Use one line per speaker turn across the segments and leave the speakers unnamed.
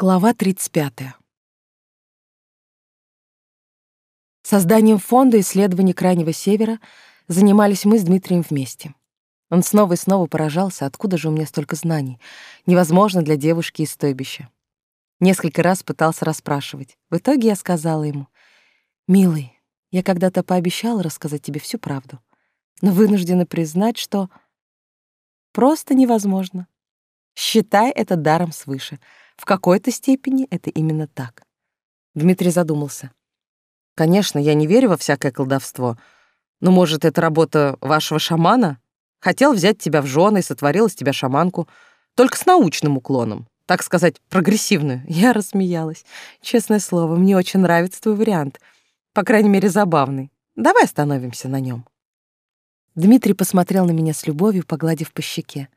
Глава 35. Созданием фонда исследований Крайнего Севера занимались мы с Дмитрием вместе. Он снова и снова поражался, откуда же у меня столько знаний. Невозможно для девушки из стойбища. Несколько раз пытался расспрашивать. В итоге я сказала ему, «Милый, я когда-то пообещала рассказать тебе всю правду, но вынуждена признать, что просто невозможно. Считай это даром свыше — в какой-то степени это именно так. Дмитрий задумался. Конечно, я не верю во всякое колдовство, но, может, это работа вашего шамана? Хотел взять тебя в жены и сотворил из тебя шаманку, только с научным уклоном, так сказать, прогрессивную. Я рассмеялась. Честное слово, мне очень нравится твой вариант. По крайней мере, забавный. Давай остановимся на нем. Дмитрий посмотрел на меня с любовью, погладив по щеке.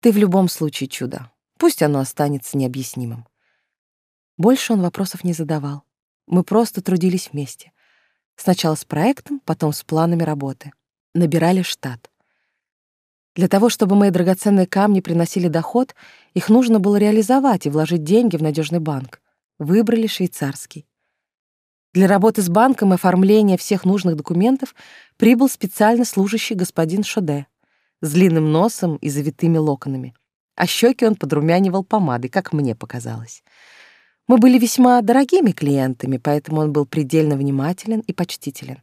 Ты в любом случае чудо. Пусть оно останется необъяснимым. Больше он вопросов не задавал. Мы просто трудились вместе. Сначала с проектом, потом с планами работы. Набирали штат. Для того, чтобы мои драгоценные камни приносили доход, их нужно было реализовать и вложить деньги в надежный банк. Выбрали швейцарский. Для работы с банком и оформления всех нужных документов прибыл специально служащий господин Шоде с длинным носом и завитыми локонами а щеки он подрумянивал помадой, как мне показалось. Мы были весьма дорогими клиентами, поэтому он был предельно внимателен и почтителен.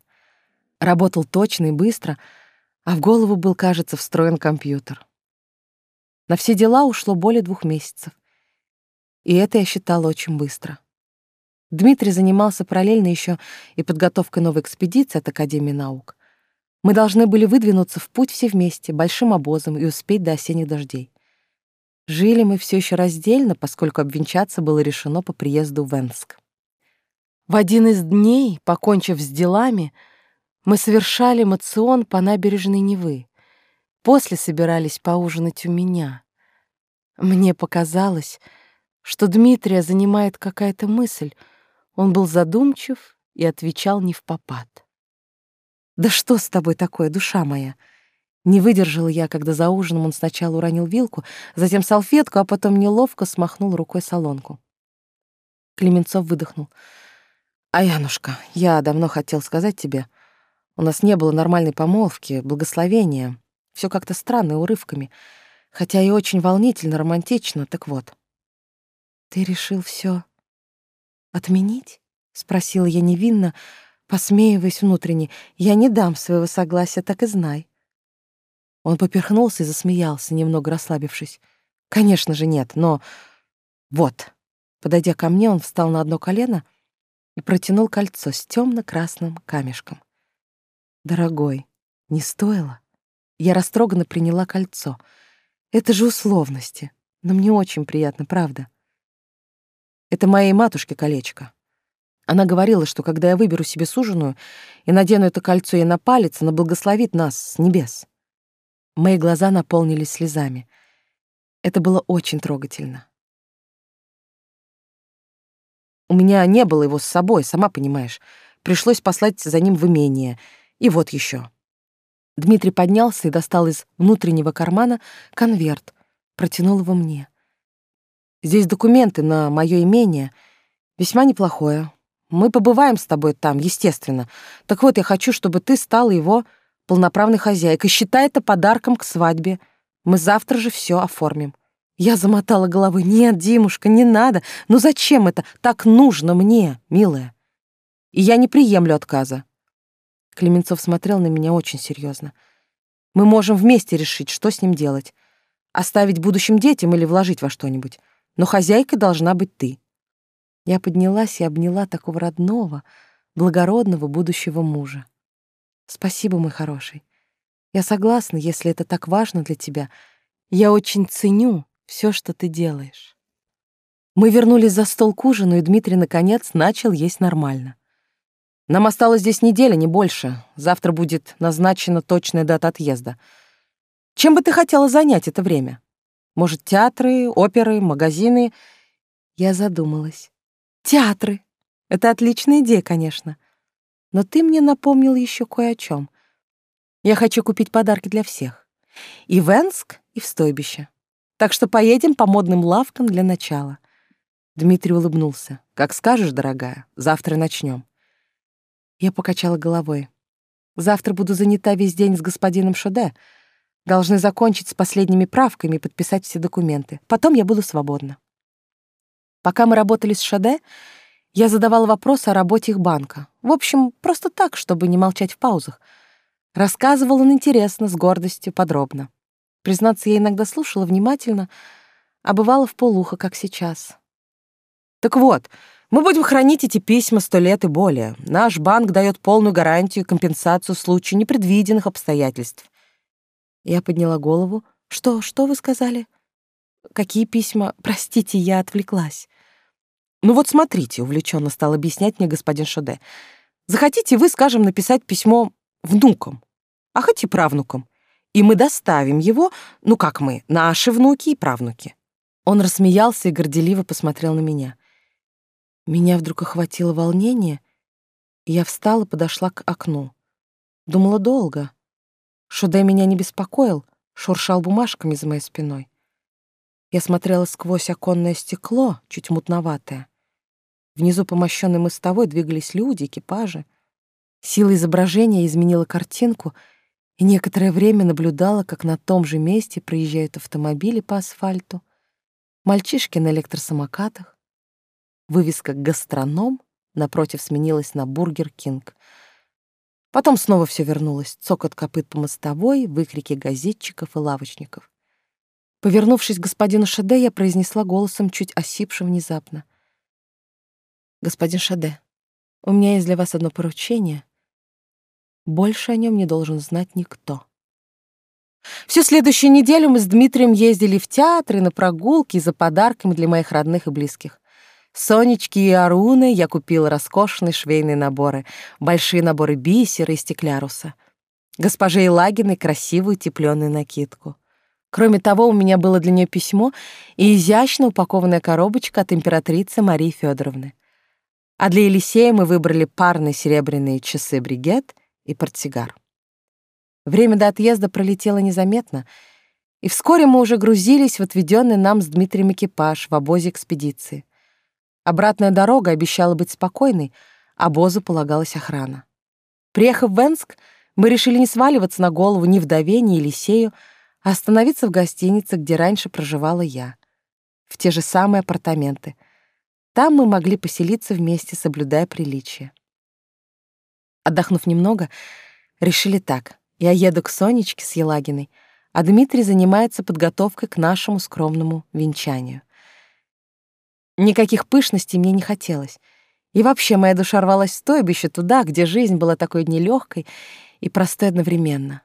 Работал точно и быстро, а в голову был, кажется, встроен компьютер. На все дела ушло более двух месяцев. И это я считала очень быстро. Дмитрий занимался параллельно еще и подготовкой новой экспедиции от Академии наук. Мы должны были выдвинуться в путь все вместе, большим обозом, и успеть до осенних дождей. Жили мы все еще раздельно, поскольку обвенчаться было решено по приезду в Энск. В один из дней, покончив с делами, мы совершали мацион по набережной Невы. После собирались поужинать у меня. Мне показалось, что Дмитрия занимает какая-то мысль. Он был задумчив и отвечал не в попад. «Да что с тобой такое, душа моя?» Не выдержала я, когда за ужином он сначала уронил вилку, затем салфетку, а потом неловко смахнул рукой солонку. Клеменцов выдохнул. «А, Янушка, я давно хотел сказать тебе, у нас не было нормальной помолвки, благословения. Все как-то странно, урывками. Хотя и очень волнительно, романтично, так вот». «Ты решил все отменить?» — спросила я невинно, посмеиваясь внутренне. «Я не дам своего согласия, так и знай». Он поперхнулся и засмеялся, немного расслабившись. Конечно же, нет, но вот. Подойдя ко мне, он встал на одно колено и протянул кольцо с темно-красным камешком. Дорогой, не стоило. Я растроганно приняла кольцо. Это же условности. Но мне очень приятно, правда. Это моей матушке колечко. Она говорила, что когда я выберу себе суженую и надену это кольцо ей на палец, она благословит нас с небес. Мои глаза наполнились слезами. Это было очень трогательно. У меня не было его с собой, сама понимаешь. Пришлось послать за ним в имение. И вот еще. Дмитрий поднялся и достал из внутреннего кармана конверт, протянул его мне. Здесь документы на мое имение. Весьма неплохое. Мы побываем с тобой там, естественно. Так вот, я хочу, чтобы ты стал его полноправной хозяйкой. Считай это подарком к свадьбе. Мы завтра же все оформим. Я замотала головой. Нет, Димушка, не надо. Ну зачем это? Так нужно мне, милая. И я не приемлю отказа. Клеменцов смотрел на меня очень серьезно. Мы можем вместе решить, что с ним делать. Оставить будущим детям или вложить во что-нибудь. Но хозяйкой должна быть ты. Я поднялась и обняла такого родного, благородного будущего мужа. Спасибо, мой хороший. Я согласна, если это так важно для тебя. Я очень ценю все, что ты делаешь. Мы вернулись за стол к ужину, и Дмитрий, наконец, начал есть нормально. Нам осталось здесь неделя, не больше. Завтра будет назначена точная дата отъезда. Чем бы ты хотела занять это время? Может, театры, оперы, магазины? Я задумалась. Театры. Это отличная идея, конечно. Но ты мне напомнил еще кое о чем. Я хочу купить подарки для всех. И в Энск, и в стойбище. Так что поедем по модным лавкам для начала. Дмитрий улыбнулся. «Как скажешь, дорогая, завтра начнем. Я покачала головой. «Завтра буду занята весь день с господином Шоде. Должны закончить с последними правками и подписать все документы. Потом я буду свободна». Пока мы работали с Шоде, я задавала вопросы о работе их банка. В общем, просто так, чтобы не молчать в паузах. Рассказывал он интересно, с гордостью, подробно. Признаться, я иногда слушала внимательно, а бывало в полухо, как сейчас. Так вот, мы будем хранить эти письма сто лет и более. Наш банк дает полную гарантию и компенсацию в случае непредвиденных обстоятельств. Я подняла голову. Что, что вы сказали? Какие письма? Простите, я отвлеклась. Ну вот смотрите, увлеченно стал объяснять мне господин Шоде. Захотите вы, скажем, написать письмо внукам, а хоть и правнукам, и мы доставим его, ну как мы, наши внуки и правнуки. Он рассмеялся и горделиво посмотрел на меня. Меня вдруг охватило волнение, и я встала, подошла к окну. Думала долго. Шуде меня не беспокоил, шуршал бумажками за моей спиной. Я смотрела сквозь оконное стекло, чуть мутноватое. Внизу по мощенной мостовой двигались люди, экипажи. Сила воображения изменила картинку, и некоторое время наблюдала, как на том же месте проезжают автомобили по асфальту, мальчишки на электросамокатах, Вывеска «Гастроном» напротив сменилась на «Бургер Кинг». Потом снова все вернулось. Цокот копыт по мостовой, выкрики газетчиков и лавочников. Повернувшись к господину Шаде, я произнесла голосом, чуть осипшим внезапно. «Господин Шаде, у меня есть для вас одно поручение. Больше о нем не должен знать никто». Всю следующую неделю мы с Дмитрием ездили в театры, на прогулки за подарками для моих родных и близких. Сонечки и Аруны я купила роскошные швейные наборы, большие наборы бисера и стекляруса. Госпоже Елагиной красивую тепленую накидку. Кроме того, у меня было для нее письмо и изящно упакованная коробочка от императрицы Марии Федоровны. А для Елисея мы выбрали парные серебряные часы бригет и портсигар. Время до отъезда пролетело незаметно, и вскоре мы уже грузились в отведенный нам с Дмитрием экипаж в обозе экспедиции. Обратная дорога обещала быть спокойной, а Бозу полагалась охрана. Приехав в Венск, мы решили не сваливаться на голову ни вдове, ни Елисею, а остановиться в гостинице, где раньше проживала я. В те же самые апартаменты. Там мы могли поселиться вместе, соблюдая приличие. Отдохнув немного, решили так. Я еду к Сонечке с Елагиной, а Дмитрий занимается подготовкой к нашему скромному венчанию. Никаких пышностей мне не хотелось. И вообще моя душа рвалась в стойбище туда, где жизнь была такой нелегкой и простой одновременно.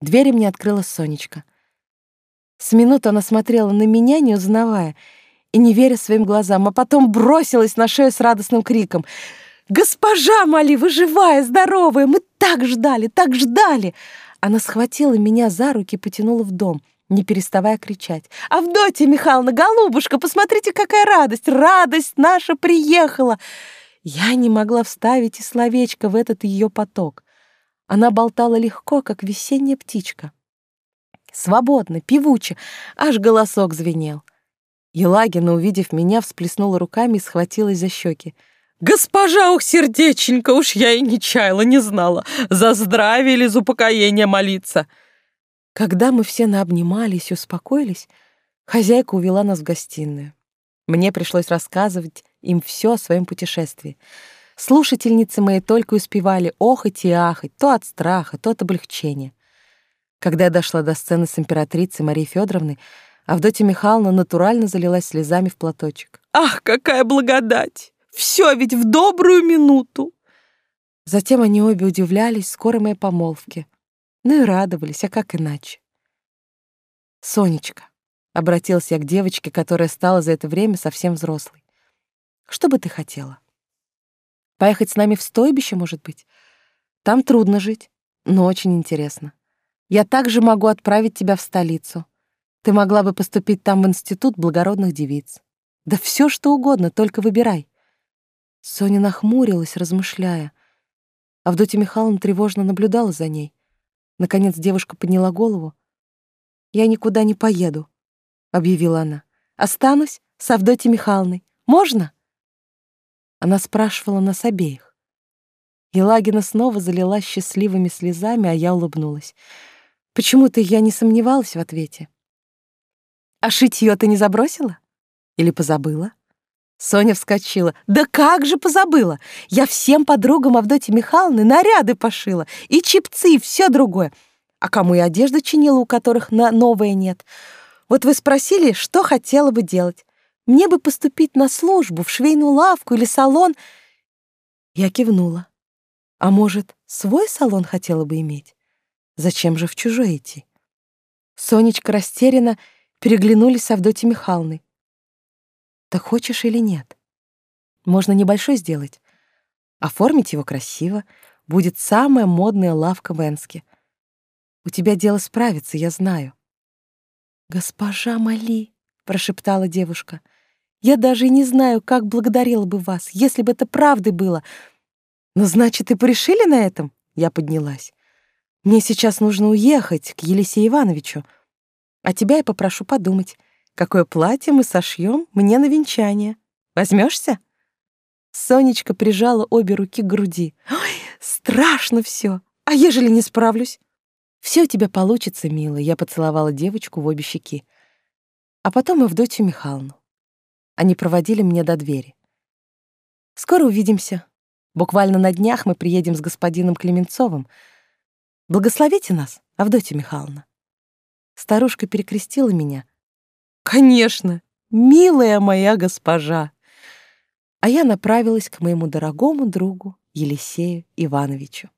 Двери мне открыла Сонечка. С минуты она смотрела на меня, не узнавая, и не веря своим глазам, а потом бросилась на шею с радостным криком. «Госпожа Мали, вы живая, здоровая! Мы так ждали, так ждали!» Она схватила меня за руки и потянула в дом — не переставая кричать. «Авдотья Михайловна, голубушка, посмотрите, какая радость! Радость наша приехала!» Я не могла вставить и словечко в этот ее поток. Она болтала легко, как весенняя птичка. Свободно, певуче, аж голосок звенел. Елагина, увидев меня, всплеснула руками и схватилась за щеки. «Госпожа, ух, сердеченька, уж я и не чаяла, не знала, за здравие или за упокоение молиться!» Когда мы все наобнимались и успокоились, хозяйка увела нас в гостиную. Мне пришлось рассказывать им все о своем путешествии. Слушательницы мои только успевали охать и ахать, то от страха, то от облегчения. Когда я дошла до сцены с императрицей Марией Федоровной, Авдотья Михайловна натурально залилась слезами в платочек. «Ах, какая благодать! Все ведь в добрую минуту!» Затем они обе удивлялись скорой моей помолвке. Ну и радовались, а как иначе? «Сонечка», — обратился я к девочке, которая стала за это время совсем взрослой. «Что бы ты хотела? Поехать с нами в стойбище, может быть? Там трудно жить, но очень интересно. Я также могу отправить тебя в столицу. Ты могла бы поступить там в институт благородных девиц. Да все что угодно, только выбирай». Соня нахмурилась, размышляя. Авдотья Михайловна тревожно наблюдала за ней. Наконец девушка подняла голову. «Я никуда не поеду», — объявила она. «Останусь с Авдотьей Михайловной. Можно?» Она спрашивала нас обеих. Елагина снова залилась счастливыми слезами, а я улыбнулась. Почему-то я не сомневалась в ответе. «А шитьё ты не забросила? Или позабыла?» Соня вскочила. «Да как же позабыла! Я всем подругам Авдотьи Михайловны наряды пошила, и чипцы, и все другое. А кому и одежду чинила, у которых на новое нет. Вот вы спросили, что хотела бы делать. Мне бы поступить на службу, в швейную лавку или салон. Я кивнула. А может, свой салон хотела бы иметь? Зачем же в чужой идти? Сонечка растерянно переглянулись с Авдотьей Михайловной. Так хочешь или нет? Можно небольшой сделать. Оформить его красиво. Будет самая модная лавка в Энске. У тебя дело справится, я знаю. «Госпожа Мали», — прошептала девушка, — «я даже и не знаю, как благодарила бы вас, если бы это правдой было. Но значит, и порешили на этом?» Я поднялась. «Мне сейчас нужно уехать к Елисею Ивановичу, а тебя я попрошу подумать, какое платье мы сошьем мне на венчание. Возьмешься? Сонечка прижала обе руки к груди. «Ой, страшно все! А ежели не справлюсь?» «Все у тебя получится, милая», — я поцеловала девочку в обе щеки. А потом и в Авдотью Михайловну. Они проводили меня до двери. «Скоро увидимся. Буквально на днях мы приедем с господином Клеменцовым. Благословите нас, Авдотья Михайловна». Старушка перекрестила меня. «Конечно, милая моя госпожа!» А я направилась к моему дорогому другу Елисею Ивановичу.